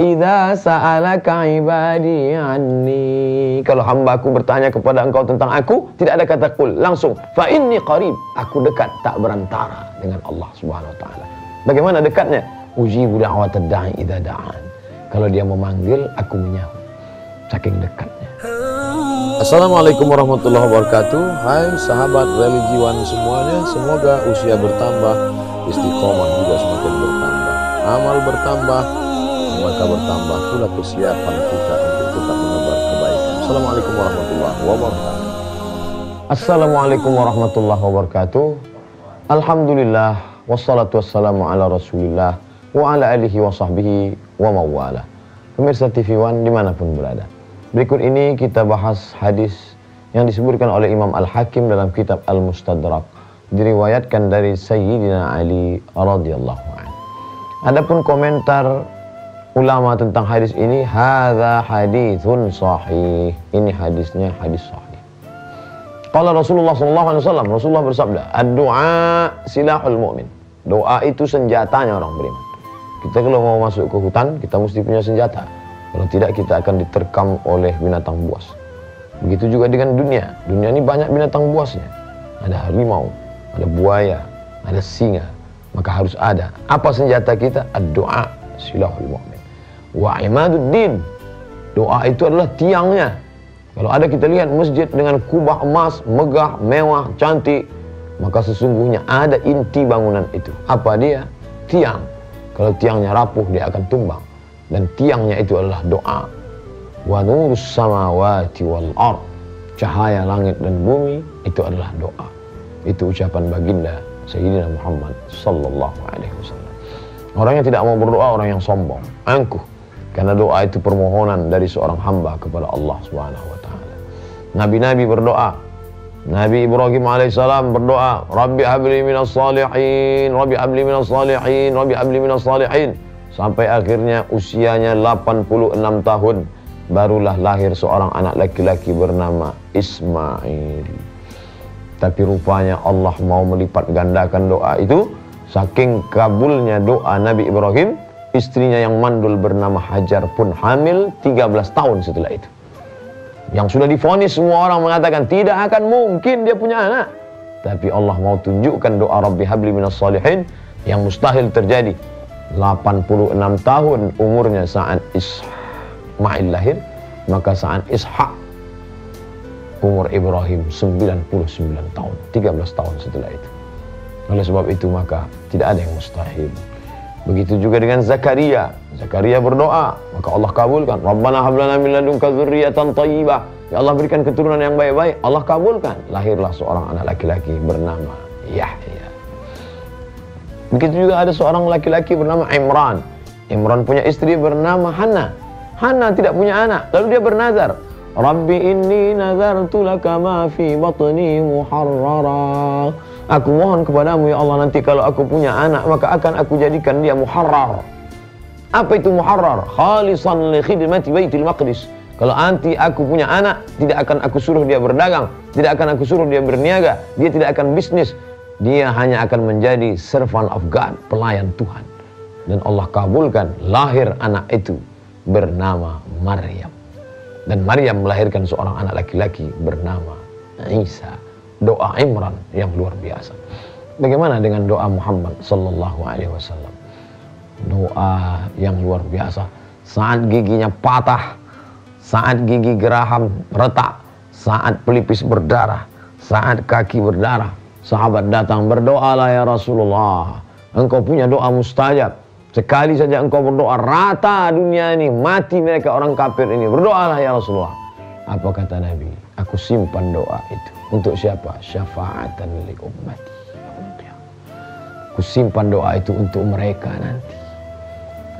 Idza sa'alaka ibadi anni. Kalau hambaku bertanya kepada engkau tentang aku, tidak ada kata kul, langsung fa inni qarib. Aku dekat tak berantara dengan Allah Subhanahu wa taala. Bagaimana dekatnya? Ujibu da'watad da'i idza da'an. Kalau dia memanggil, aku menyahut. Saking dekatnya. Assalamualaikum warahmatullahi wabarakatuh Hai sahabat religiwan semuanya Semoga usia bertambah Istiqomah juga semakin bertambah Amal bertambah Maka bertambah pula kesiapan kita Untuk tetap menebar kebaikan. Assalamualaikum warahmatullahi wabarakatuh. Assalamualaikum warahmatullahi wabarakatuh. Alhamdulillah Wassalatu wassalamu ala rasulillah Wa ala alihi wa sahbihi wa mawala. Pemirsa TV One di mana pun berada. Berikut ini kita bahas hadis yang disebutkan oleh Imam Al-Hakim dalam kitab Al-Mustadrak. Diriwayatkan dari Sayyidina Ali radhiyallahu anhu. Adapun komentar ulama tentang hadis ini hadza haditsun sahih. Ini hadisnya hadis sahih. Qala Rasulullah wasallam, Rasulullah bersabda, "Ad-du'a silahul mu'min." Doa itu senjatanya orang beriman. Kita kalau mau masuk ke hutan, kita mesti punya senjata kalau tidak kita akan diterkam oleh binatang buas. Begitu juga dengan dunia. Dunia ini banyak binatang buasnya. Ada harimau, ada buaya, ada singa. Maka harus ada. Apa senjata kita? Doa silahul mu'min. Wa imaduddin. Doa itu adalah tiangnya. Kalau ada kita lihat masjid dengan kubah emas, megah, mewah, cantik. Maka sesungguhnya ada inti bangunan itu. Apa dia? Tiang. Kalau tiangnya rapuh, dia akan tumbang dan tiangnya itu adalah doa. Wa nurus samawati wal ard. Cahaya langit dan bumi itu adalah doa. Itu ucapan baginda Sayyidina Muhammad sallallahu alaihi wasallam. Orang yang tidak mau berdoa orang yang sombong, angkuh. Karena doa itu permohonan dari seorang hamba kepada Allah Subhanahu wa taala. Nabi-nabi berdoa. Nabi Ibrahim alaihissalam berdoa, "Rabbi habli minas salihin, Rabbi habli minas salihin, Rabbi habli minas salihin." Sampai akhirnya usianya 86 tahun barulah lahir seorang anak laki-laki bernama Ismail. Tapi rupanya Allah mau melipat gandakan doa itu saking kabulnya doa Nabi Ibrahim, istrinya yang mandul bernama Hajar pun hamil 13 tahun setelah itu. Yang sudah difonis semua orang mengatakan tidak akan mungkin dia punya anak. Tapi Allah mau tunjukkan doa Rabbi habli minas salihin yang mustahil terjadi 86 tahun umurnya saat Ismail lahir maka saat Ishak umur Ibrahim 99 tahun 13 tahun setelah itu oleh sebab itu maka tidak ada yang mustahil begitu juga dengan Zakaria Zakaria berdoa maka Allah kabulkan Rabbana hablana min ladunka dzurriyyatan thayyibah ya Allah berikan keturunan yang baik-baik Allah kabulkan lahirlah seorang anak laki-laki bernama Yahya Begitu juga ada seorang laki-laki bernama Imran. Imran punya istri bernama Hana. Hana tidak punya anak. Lalu dia bernazar. Rabbi inni nazartu laka ma fi batni muharrara. Aku mohon kepadamu ya Allah nanti kalau aku punya anak maka akan aku jadikan dia muharrar. Apa itu muharrar? Khalisan li khidmati baitil maqdis. Kalau nanti aku punya anak, tidak akan aku suruh dia berdagang, tidak akan aku suruh dia berniaga, dia tidak akan bisnis, dia hanya akan menjadi servant of God, pelayan Tuhan. Dan Allah kabulkan lahir anak itu bernama Maryam. Dan Maryam melahirkan seorang anak laki-laki bernama Isa. Doa Imran yang luar biasa. Bagaimana dengan doa Muhammad sallallahu alaihi wasallam? Doa yang luar biasa. Saat giginya patah, saat gigi geraham retak, saat pelipis berdarah, saat kaki berdarah, Sahabat datang berdoalah ya Rasulullah. Engkau punya doa mustajab. Sekali saja engkau berdoa rata dunia ini mati mereka orang kafir ini. Berdoalah ya Rasulullah. Apa kata Nabi? Aku simpan doa itu. Untuk siapa? Syafaatan li ummati. Aku simpan doa itu untuk mereka nanti.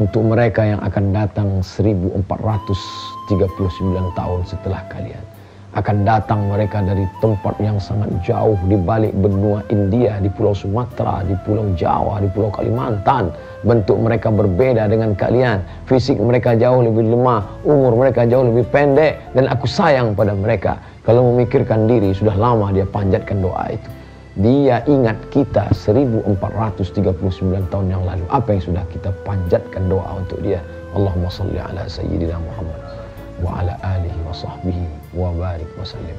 Untuk mereka yang akan datang 1439 tahun setelah kalian akan datang mereka dari tempat yang sangat jauh di balik benua India, di pulau Sumatera, di pulau Jawa, di pulau Kalimantan. Bentuk mereka berbeda dengan kalian. Fisik mereka jauh lebih lemah, umur mereka jauh lebih pendek dan aku sayang pada mereka. Kalau memikirkan diri sudah lama dia panjatkan doa itu. Dia ingat kita 1439 tahun yang lalu. Apa yang sudah kita panjatkan doa untuk dia? Allahumma salli ala sayyidina Muhammad wa ala alihi wa sahbihi wa barik wa sallim.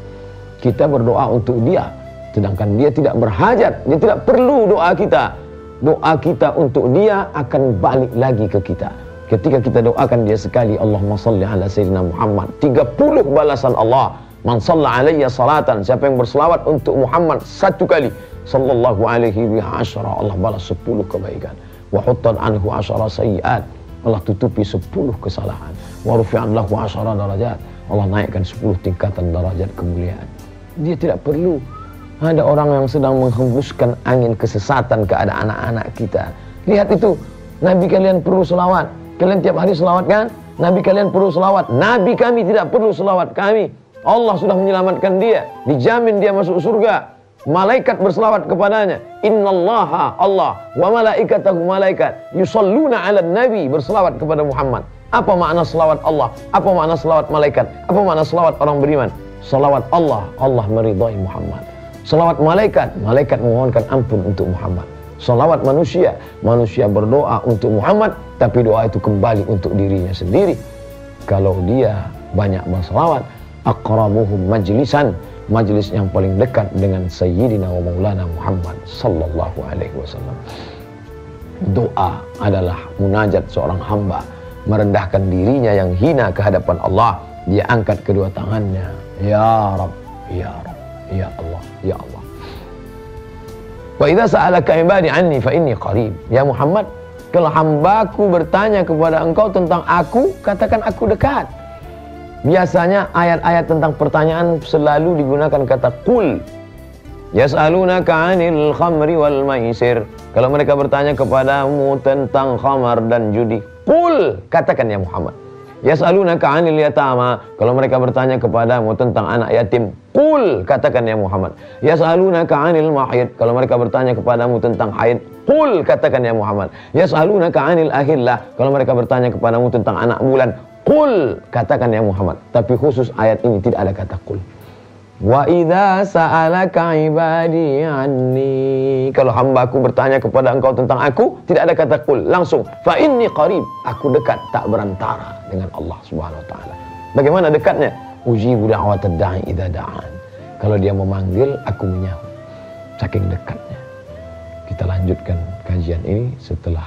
Kita berdoa untuk dia, sedangkan dia tidak berhajat, dia tidak perlu doa kita. Doa kita untuk dia akan balik lagi ke kita. Ketika kita doakan dia sekali, Allahumma salli ala sayyidina Muhammad, 30 balasan Allah. Man salla alayya salatan, siapa yang berselawat untuk Muhammad satu kali, sallallahu alaihi wa Allah balas 10 kebaikan. Wa huttan anhu asyara sayiat. Allah tutupi 10 kesalahan. Wa rufi'an lahu asyara darajat. Allah naikkan 10 tingkatan darajat kemuliaan. Dia tidak perlu ada orang yang sedang menghembuskan angin kesesatan ke anak-anak kita. Lihat itu, Nabi kalian perlu selawat. Kalian tiap hari selawat kan? Nabi kalian perlu selawat. Nabi kami tidak perlu selawat kami. Allah sudah menyelamatkan dia. Dijamin dia masuk surga. Malaikat berselawat kepadanya. Innallaha Allah wa malaikatahu malaikat yusalluna 'alan nabi berselawat kepada Muhammad. Apa makna selawat Allah? Apa makna selawat malaikat? Apa makna selawat orang beriman? Selawat Allah, Allah meridhai Muhammad. Selawat malaikat, malaikat memohonkan ampun untuk Muhammad. Selawat manusia, manusia berdoa untuk Muhammad, tapi doa itu kembali untuk dirinya sendiri. Kalau dia banyak berselawat, aqrabuhum majlisan, majlis yang paling dekat dengan Sayyidina wa Maulana Muhammad sallallahu alaihi wasallam. Doa adalah munajat seorang hamba merendahkan dirinya yang hina ke hadapan Allah. Dia angkat kedua tangannya. Ya Rabb, Ya Rabb, Ya Allah, Ya Allah. Wa idza sa'alaka ibadi anni fa inni qarib. Ya Muhammad, kalau hambaku bertanya kepada engkau tentang aku, katakan aku dekat. Biasanya ayat-ayat tentang pertanyaan selalu digunakan kata kul. Yas'alunaka 'anil khamri wal maisir. Kalau mereka bertanya kepadamu tentang khamar dan judi, kul katakan ya Muhammad. Yas'alunaka 'anil yatama. Kalau mereka bertanya kepadamu tentang anak yatim, kul katakan ya Muhammad. Yas'alunaka 'anil mahid. Kalau mereka bertanya kepadamu tentang haid, kul katakan ya Muhammad. Yas'alunaka 'anil ahillah. Kalau mereka bertanya kepadamu tentang anak bulan, Kul katakan ya Muhammad. Tapi khusus ayat ini tidak ada kata kul. Wa idza sa'alaka ibadi anni. Kalau hambaku bertanya kepada engkau tentang aku, tidak ada kata kul. Langsung fa inni qarib. Aku dekat tak berantara dengan Allah Subhanahu wa taala. Bagaimana dekatnya? Ujibu da'watad da'i idza da'an. Kalau dia memanggil, aku menyahut. Saking dekatnya. Kita lanjutkan kajian ini setelah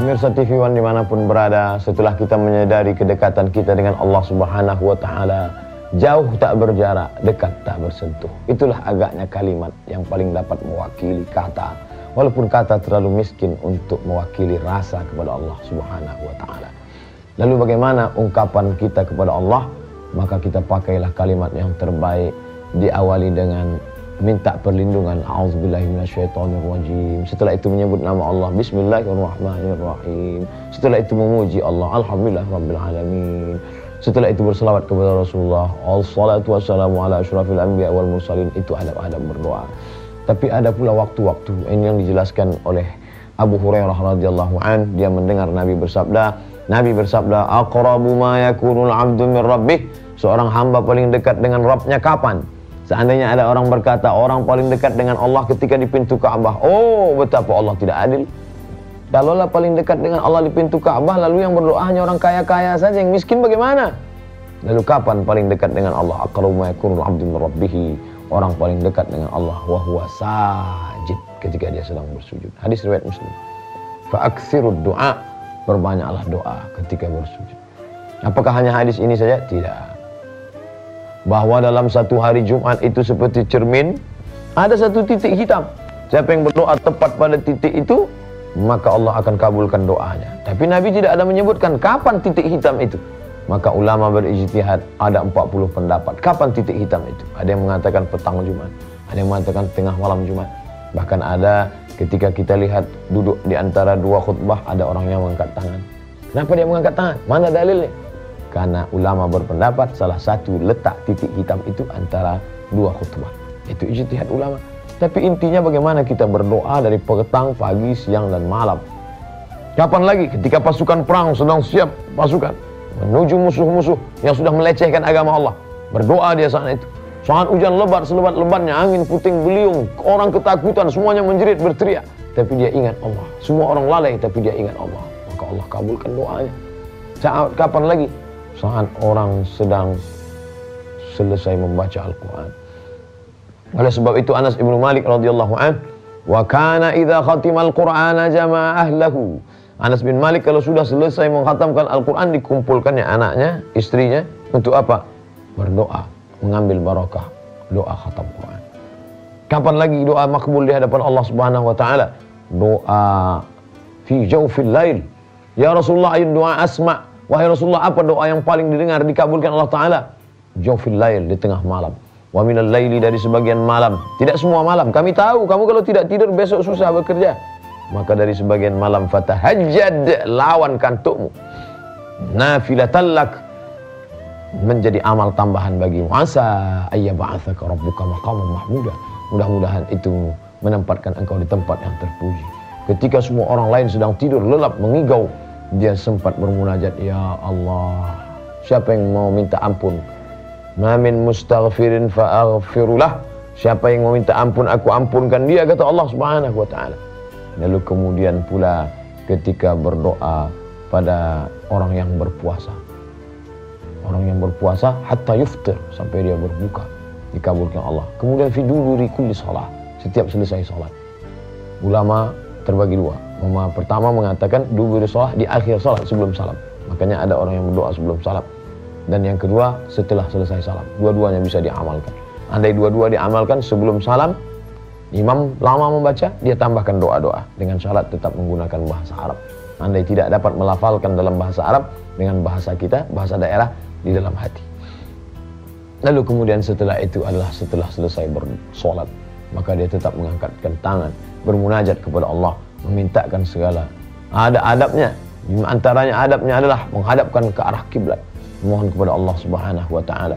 Pemirsa TV One di mana pun berada, setelah kita menyadari kedekatan kita dengan Allah Subhanahu Wa Taala, jauh tak berjarak, dekat tak bersentuh. Itulah agaknya kalimat yang paling dapat mewakili kata, walaupun kata terlalu miskin untuk mewakili rasa kepada Allah Subhanahu Wa Taala. Lalu bagaimana ungkapan kita kepada Allah? Maka kita pakailah kalimat yang terbaik diawali dengan minta perlindungan. Auzubillahi minasyaitonirrajim. Setelah itu menyebut nama Allah. Bismillahirrahmanirrahim. Setelah itu memuji Allah. Alhamdulillah rabbil alamin. Setelah itu berselawat kepada Rasulullah. Salatu wassalamu ala asyrafil anbiya wal mursalin. Itu adab-adab berdoa. Tapi ada pula waktu-waktu ini yang dijelaskan oleh Abu Hurairah radhiyallahu an. Dia mendengar Nabi bersabda Nabi bersabda aqrabu ma yakunul 'abdu min rabbih. Seorang hamba paling dekat dengan Rabbnya kapan Seandainya ada orang berkata orang paling dekat dengan Allah ketika di pintu Ka'bah. Oh, betapa Allah tidak adil. Kalaulah paling dekat dengan Allah di pintu Ka'bah, lalu yang berdoa hanya orang kaya-kaya saja, yang miskin bagaimana? Lalu kapan paling dekat dengan Allah? Aqrabu ma yakunul 'abdu Orang paling dekat dengan Allah wa huwa sajid ketika dia sedang bersujud. Hadis riwayat Muslim. Fa aktsirud du'a, perbanyaklah doa ketika bersujud. Apakah hanya hadis ini saja? Tidak bahwa dalam satu hari Jumat itu seperti cermin, ada satu titik hitam. Siapa yang berdoa tepat pada titik itu, maka Allah akan kabulkan doanya. Tapi Nabi tidak ada menyebutkan kapan titik hitam itu. Maka ulama berijtihad ada 40 pendapat. Kapan titik hitam itu? Ada yang mengatakan petang Jumat, ada yang mengatakan tengah malam Jumat. Bahkan ada ketika kita lihat duduk di antara dua khutbah ada orang yang mengangkat tangan. Kenapa dia mengangkat tangan? Mana dalilnya? Karena ulama berpendapat salah satu letak titik hitam itu antara dua khutbah. Itu ijtihad ulama. Tapi intinya bagaimana kita berdoa dari petang, pagi, siang, dan malam. Kapan lagi ketika pasukan perang sedang siap pasukan menuju musuh-musuh yang sudah melecehkan agama Allah. Berdoa dia saat itu. Saat hujan lebat selebat-lebatnya, angin puting beliung, orang ketakutan, semuanya menjerit berteriak. Tapi dia ingat Allah. Semua orang lalai, tapi dia ingat Allah. Maka Allah kabulkan doanya. Kapan lagi? Saat orang sedang selesai membaca Al-Quran. Oleh sebab itu Anas ibnu Malik radhiyallahu an, wa kana idza khatimal Qur'ana jama'a ahlahu. Anas bin Malik kalau sudah selesai menghatamkan Al-Quran dikumpulkannya anaknya, istrinya untuk apa? Berdoa, mengambil barakah doa khatam Quran. Kapan lagi doa makbul di hadapan Allah Subhanahu wa taala? Doa fi jawfil lail. Ya Rasulullah ayat doa asma. Wahai Rasulullah apa doa yang paling didengar dikabulkan Allah taala? Jawfil lail di tengah malam. Wa minal laili dari sebagian malam. Tidak semua malam. Kami tahu kamu kalau tidak tidur besok susah bekerja maka dari sebagian malam fatahajjad lawan kantukmu nafilatallak menjadi amal tambahan bagimu asa ayyab'atsaka rabbuka maqaman mahmuda mudah-mudahan itu menempatkan engkau di tempat yang terpuji ketika semua orang lain sedang tidur lelap mengigau dia sempat bermunajat ya Allah siapa yang mau minta ampun ma min mustaghfirin fa'aghfirullah siapa yang mau minta ampun aku ampunkan dia kata Allah Subhanahu wa taala Lalu kemudian pula ketika berdoa pada orang yang berpuasa. Orang yang berpuasa hatta yuftir sampai dia berbuka dikabulkan Allah. Kemudian fi duluri kulli salat, setiap selesai salat. Ulama terbagi dua. Ulama pertama mengatakan duluri salat di akhir salat sebelum salam. Makanya ada orang yang berdoa sebelum salam. Dan yang kedua setelah selesai salam. Dua-duanya bisa diamalkan. Andai dua-dua diamalkan sebelum salam, Imam lama membaca, dia tambahkan doa-doa dengan syarat tetap menggunakan bahasa Arab. Andai tidak dapat melafalkan dalam bahasa Arab dengan bahasa kita, bahasa daerah di dalam hati. Lalu kemudian setelah itu adalah setelah selesai bersolat, maka dia tetap mengangkatkan tangan, bermunajat kepada Allah, memintakan segala. Ada adabnya, antaranya adabnya adalah menghadapkan ke arah kiblat, mohon kepada Allah Subhanahu wa taala.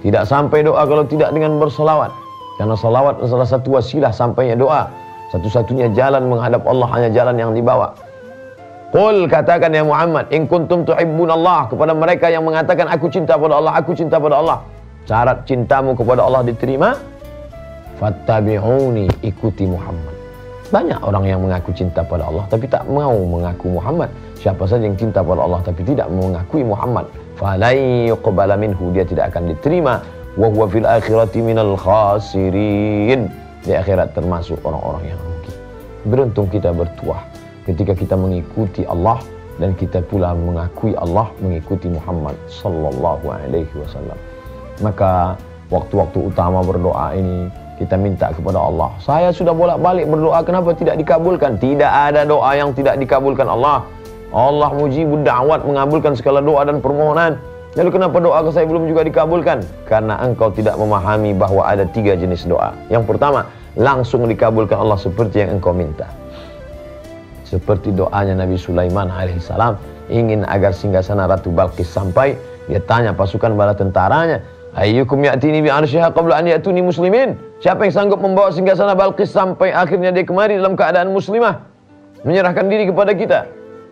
Tidak sampai doa kalau tidak dengan bersolawat. Karena salawat adalah satu wasilah sampainya doa. Satu-satunya jalan menghadap Allah hanya jalan yang dibawa. Qul katakan ya Muhammad, in kuntum tuhibbun Allah kepada mereka yang mengatakan aku cinta pada Allah, aku cinta pada Allah. Syarat cintamu kepada Allah diterima, fattabi'uni, ikuti Muhammad. Banyak orang yang mengaku cinta pada Allah tapi tak mau mengaku Muhammad. Siapa saja yang cinta pada Allah tapi tidak mengakui Muhammad, falai yuqbala minhu, dia tidak akan diterima. Wa huwa fil akhirati minal khasirin. Di akhirat termasuk orang-orang yang rugi. Beruntung kita bertuah. Ketika kita mengikuti Allah dan kita pula mengakui Allah mengikuti Muhammad sallallahu alaihi wasallam. Maka waktu-waktu utama berdoa ini kita minta kepada Allah. Saya sudah bolak-balik berdoa kenapa tidak dikabulkan? Tidak ada doa yang tidak dikabulkan Allah. Allah mujibud da'wat mengabulkan segala doa dan permohonan. Lalu kenapa doa saya belum juga dikabulkan? Karena engkau tidak memahami bahwa ada tiga jenis doa. Yang pertama, langsung dikabulkan Allah seperti yang engkau minta. Seperti doanya Nabi Sulaiman alaihissalam ingin agar singgasana Ratu Balkis sampai, dia tanya pasukan bala tentaranya, Ayyukum ya'tini bi arsyiha qabla an ya'tuni muslimin? Siapa yang sanggup membawa singgasana Balkis sampai akhirnya dia kemari dalam keadaan muslimah? Menyerahkan diri kepada kita.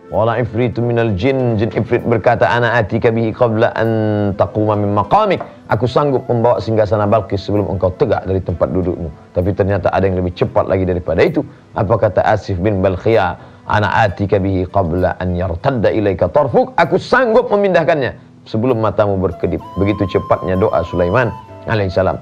Wala ifritu minal jin Jin ifrit berkata Ana atika bihi qabla an taquma min maqamik Aku sanggup membawa singgasana Balkis sebelum engkau tegak dari tempat dudukmu Tapi ternyata ada yang lebih cepat lagi daripada itu Apa kata Asif bin Balkhia Ana atika bihi qabla an yartadda ilaika tarfuk Aku sanggup memindahkannya Sebelum matamu berkedip Begitu cepatnya doa Sulaiman alaihissalam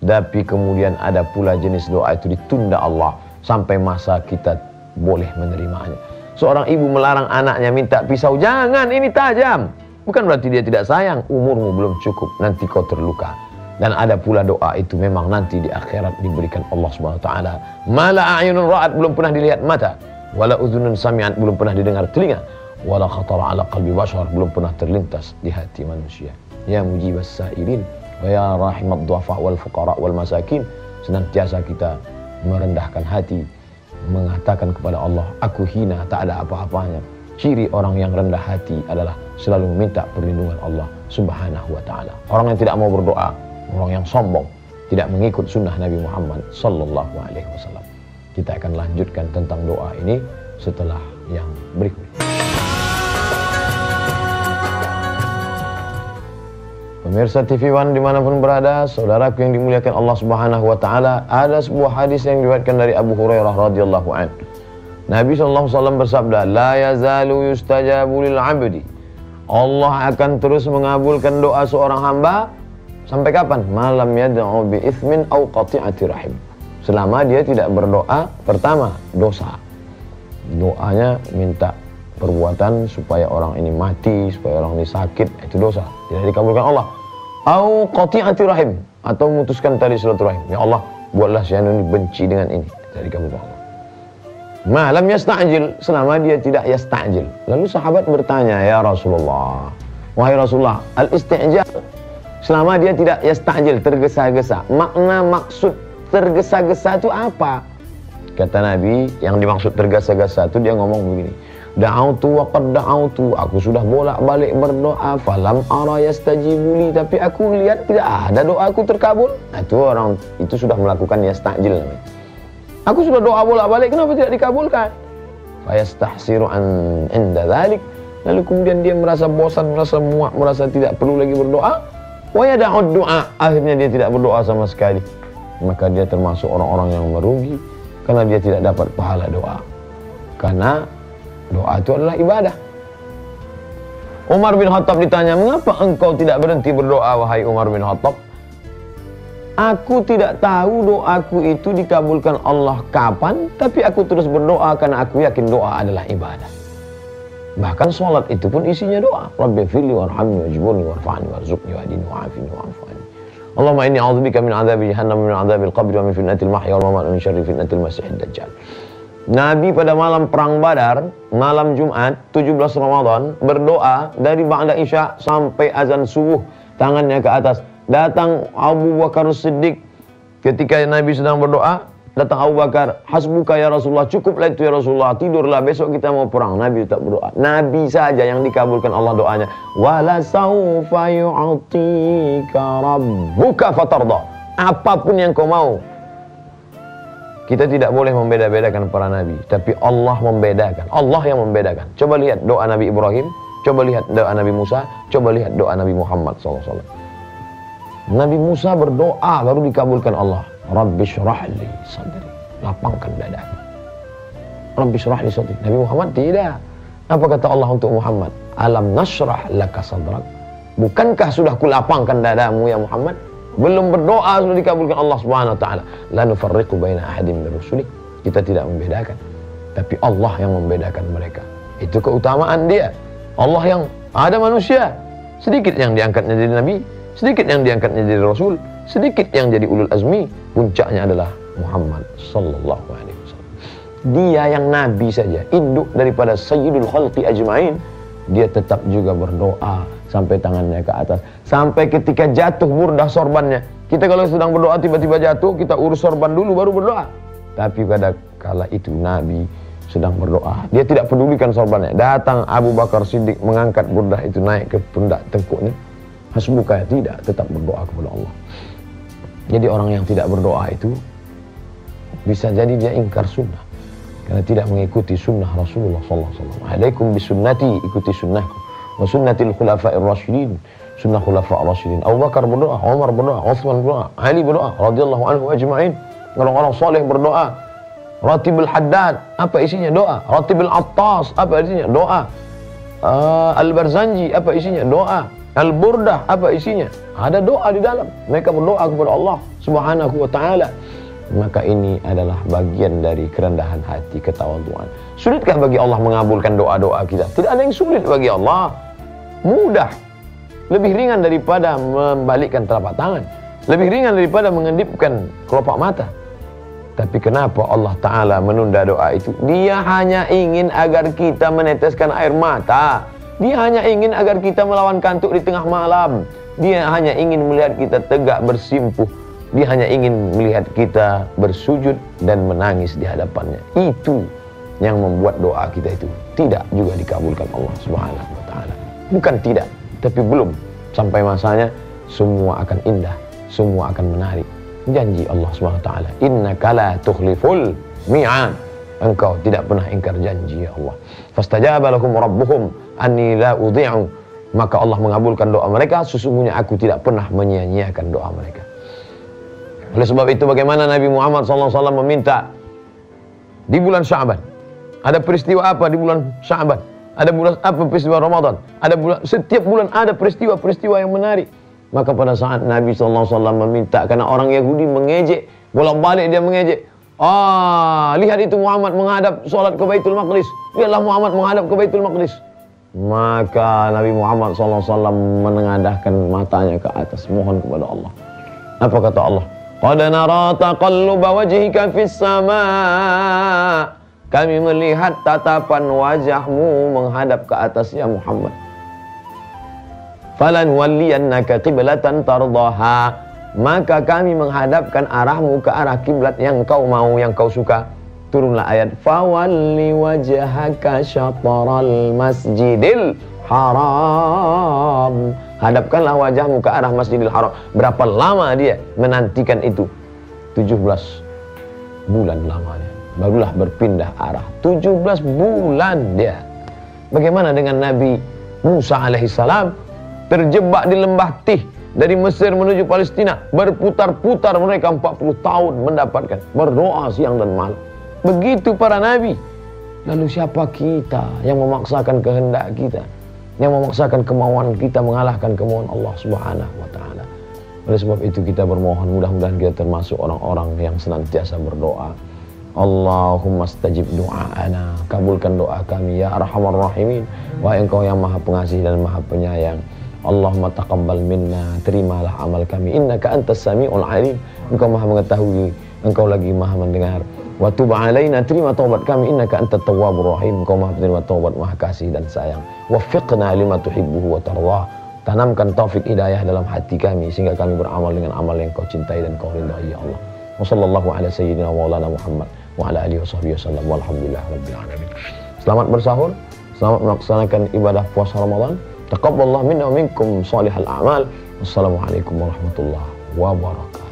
Tapi kemudian ada pula jenis doa itu ditunda Allah Sampai masa kita boleh menerimanya Seorang ibu melarang anaknya minta pisau, jangan ini tajam. Bukan berarti dia tidak sayang, umurmu belum cukup, nanti kau terluka. Dan ada pula doa itu memang nanti di akhirat diberikan Allah Subhanahu wa taala. Mala a'yunun ra'at belum pernah dilihat mata, wala udhunun sami'at belum pernah didengar telinga, wala khatara ala qalbi bashar belum pernah terlintas di hati manusia. Ya mujibas sa'irin wa ya rahimat du'afa wal fuqara wal masakin. Senantiasa kita merendahkan hati mengatakan kepada Allah, aku hina, tak ada apa-apanya. Ciri orang yang rendah hati adalah selalu meminta perlindungan Allah Subhanahu wa taala. Orang yang tidak mau berdoa, orang yang sombong, tidak mengikut sunnah Nabi Muhammad sallallahu alaihi wasallam. Kita akan lanjutkan tentang doa ini setelah yang berikut. Pemirsa TV One di mana pun berada, saudaraku yang dimuliakan Allah Subhanahu Wa Taala, ada sebuah hadis yang diriwayatkan dari Abu Hurairah radhiyallahu an. Nabi SAW bersabda, La yazalu yustajabu lil abdi. Allah akan terus mengabulkan doa seorang hamba sampai kapan? Malam yad'u bi ithmin au qati'ati rahim. Selama dia tidak berdoa, pertama dosa. Doanya minta perbuatan supaya orang ini mati, supaya orang ini sakit, itu dosa. Tidak dikabulkan Allah. Au qati'ati rahim atau memutuskan tali silaturahim. Ya Allah, buatlah si anu ini benci dengan ini. Tidak dikabulkan Allah. Malam yasta'jil selama dia tidak yasta'jil. Lalu sahabat bertanya, "Ya Rasulullah, wahai Rasulullah, al-isti'jal selama dia tidak yasta'jil, tergesa-gesa. Makna maksud tergesa-gesa itu apa?" Kata Nabi, yang dimaksud tergesa-gesa itu dia ngomong begini. Da'autu wa qad da'autu. Aku sudah bolak-balik berdoa. Falam ara yastajibuli. Tapi aku lihat tidak ada doaku terkabul. Nah, itu orang itu sudah melakukan yasta'jil namanya. Aku sudah doa bolak-balik, kenapa tidak dikabulkan? Fayastahsiru an inda dhalik. Lalu kemudian dia merasa bosan, merasa muak, merasa tidak perlu lagi berdoa. Wa yada'ud doa. Akhirnya dia tidak berdoa sama sekali. Maka dia termasuk orang-orang yang merugi karena dia tidak dapat pahala doa. Karena doa itu adalah ibadah. Umar bin Khattab ditanya, "Mengapa engkau tidak berhenti berdoa wahai Umar bin Khattab?" Aku tidak tahu doaku itu dikabulkan Allah kapan, tapi aku terus berdoa karena aku yakin doa adalah ibadah. Bahkan sholat itu pun isinya doa. Rabbi firli warhamni wajibuni warfa'ni warzuqni wahdini wa'afini wa'afani. Allahumma inni a'udzubika min adzabi jahannam min adzabil qabri wa min fitnatil mahya wal mamat wa min syarri fitnatil masiihid dajjal. Nabi pada malam perang Badar, malam Jumat 17 Ramadan berdoa dari ba'da Isya sampai azan subuh, tangannya ke atas Datang Abu Bakar Siddiq ketika Nabi sedang berdoa, datang Abu Bakar, hasbuka ya Rasulullah, cukuplah itu ya Rasulullah, tidurlah besok kita mau perang. Nabi tak berdoa. Nabi saja yang dikabulkan Allah doanya. Wala saufa yu'tika rabbuka fatarda. Apa pun yang kau mau. Kita tidak boleh membeda-bedakan para nabi, tapi Allah membedakan. Allah yang membedakan. Coba lihat doa Nabi Ibrahim, coba lihat doa Nabi Musa, coba lihat doa Nabi Muhammad SAW. Nabi Musa berdoa baru dikabulkan Allah. Rabbi syrah li sadri. Lapangkan dada. Rabbi syrah li sadri. Nabi Muhammad tidak. Apa kata Allah untuk Muhammad? Alam nasrah laka sadrak. Bukankah sudah kulapangkan dadamu ya Muhammad? Belum berdoa sudah dikabulkan Allah Subhanahu wa taala. La nufarriqu baina ahadin min rusuli. Kita tidak membedakan. Tapi Allah yang membedakan mereka. Itu keutamaan dia. Allah yang ada manusia. Sedikit yang diangkatnya jadi nabi, Sedikit yang diangkatnya jadi Rasul, sedikit yang jadi ulul azmi, puncaknya adalah Muhammad sallallahu alaihi wasallam. Dia yang nabi saja, induk daripada sayyidul khalqi ajmain, dia tetap juga berdoa sampai tangannya ke atas. Sampai ketika jatuh burdah sorbannya. Kita kalau sedang berdoa tiba-tiba jatuh, kita urus sorban dulu baru berdoa. Tapi pada kala itu Nabi sedang berdoa. Dia tidak pedulikan sorbannya. Datang Abu Bakar Siddiq mengangkat burdah itu naik ke pundak tengkuknya hasbuka tidak tetap berdoa kepada Allah jadi orang yang tidak berdoa itu bisa jadi dia ingkar sunnah karena tidak mengikuti sunnah Rasulullah SAW alaikum bisunnati ikuti sunnahku wa sunnatil khulafa'ir rasyidin sunnah khulafa'ir rasyidin Abu Bakar berdoa Umar berdoa Uthman berdoa Ali berdoa radhiyallahu anhu ajma'in orang-orang soleh berdoa Ratibul Haddad apa isinya doa Ratibul Attas apa isinya doa uh, Al-Barzanji apa isinya doa Al-Burdah apa isinya? Ada doa di dalam. Mereka berdoa kepada Allah Subhanahu wa taala. Maka ini adalah bagian dari kerendahan hati, ketawaduan. Sulitkah bagi Allah mengabulkan doa-doa kita? Tidak ada yang sulit bagi Allah. Mudah. Lebih ringan daripada membalikkan telapak tangan. Lebih ringan daripada mengedipkan kelopak mata. Tapi kenapa Allah Ta'ala menunda doa itu? Dia hanya ingin agar kita meneteskan air mata. Dia hanya ingin agar kita melawan kantuk di tengah malam. Dia hanya ingin melihat kita tegak bersimpuh. Dia hanya ingin melihat kita bersujud dan menangis di hadapannya. Itu yang membuat doa kita itu tidak juga dikabulkan Allah Subhanahu. Bukan tidak, tapi belum sampai masanya semua akan indah, semua akan menarik. Janji Allah Subhanahu wa taala, "Innaka la tukhliful mi'ad." Engkau tidak pernah ingkar janji ya Allah. Fastajaba lahum rabbuhum anni la udhi'u maka Allah mengabulkan doa mereka. Sesungguhnya aku tidak pernah menyia-nyiakan doa mereka. Oleh sebab itu bagaimana Nabi Muhammad SAW meminta di bulan Syaban. Ada peristiwa apa di bulan Syaban? Ada bulan apa peristiwa Ramadan? Ada bulan setiap bulan ada peristiwa-peristiwa yang menarik. Maka pada saat Nabi SAW meminta karena orang Yahudi mengejek, bolak-balik dia mengejek. Ah, lihat itu Muhammad menghadap sholat ke Baitul Maqdis. Lihatlah Muhammad menghadap ke Baitul Maqdis. Maka Nabi Muhammad SAW menengadahkan matanya ke atas mohon kepada Allah. Apa kata Allah? Qad nara taqalluba wajhika fis sama. Kami melihat tatapan wajahmu menghadap ke atas ya Muhammad. Falan walliyannaka qiblatan tardaha. Maka kami menghadapkan arahmu ke arah kiblat yang kau mau, yang kau suka. Turunlah ayat fawalli wajhaka syatral masjidil haram. Hadapkanlah wajahmu ke arah masjidil haram. Berapa lama dia menantikan itu? 17 bulan lamanya barulah berpindah arah 17 bulan dia bagaimana dengan Nabi Musa alaihissalam terjebak di lembah Tih dari Mesir menuju Palestina berputar-putar mereka 40 tahun mendapatkan berdoa siang dan malam Begitu para nabi. Lalu siapa kita yang memaksakan kehendak kita? Yang memaksakan kemauan kita mengalahkan kemauan Allah Subhanahu wa taala. Oleh sebab itu kita bermohon mudah-mudahan kita termasuk orang-orang yang senantiasa berdoa. Allahumma stajib doa'ana Kabulkan doa kami Ya Arhamar Rahimin Wahai engkau yang maha pengasih dan maha penyayang Allahumma taqabbal minna Terimalah amal kami Innaka antas sami'ul alim Engkau maha mengetahui Engkau lagi maha mendengar Wa tub alaina terima taubat kami innaka antat tawwabur rahim. Kau Maha penerima taubat, Maha kasih dan sayang. Waffiqna lima tuhibbuhu wa tardah. Tanamkan taufik hidayah dalam hati kami sehingga kami beramal dengan amal yang kau cintai dan kau ridhai ya Allah. Wa sallallahu ala sayyidina maulana Muhammad wa ala alihi wasallam walhamdulillah rabbil alamin. Selamat bersahur, selamat melaksanakan ibadah puasa Ramadan. Taqabbalallahu minna minkum salihal a'mal. Wassalamualaikum warahmatullahi wabarakatuh.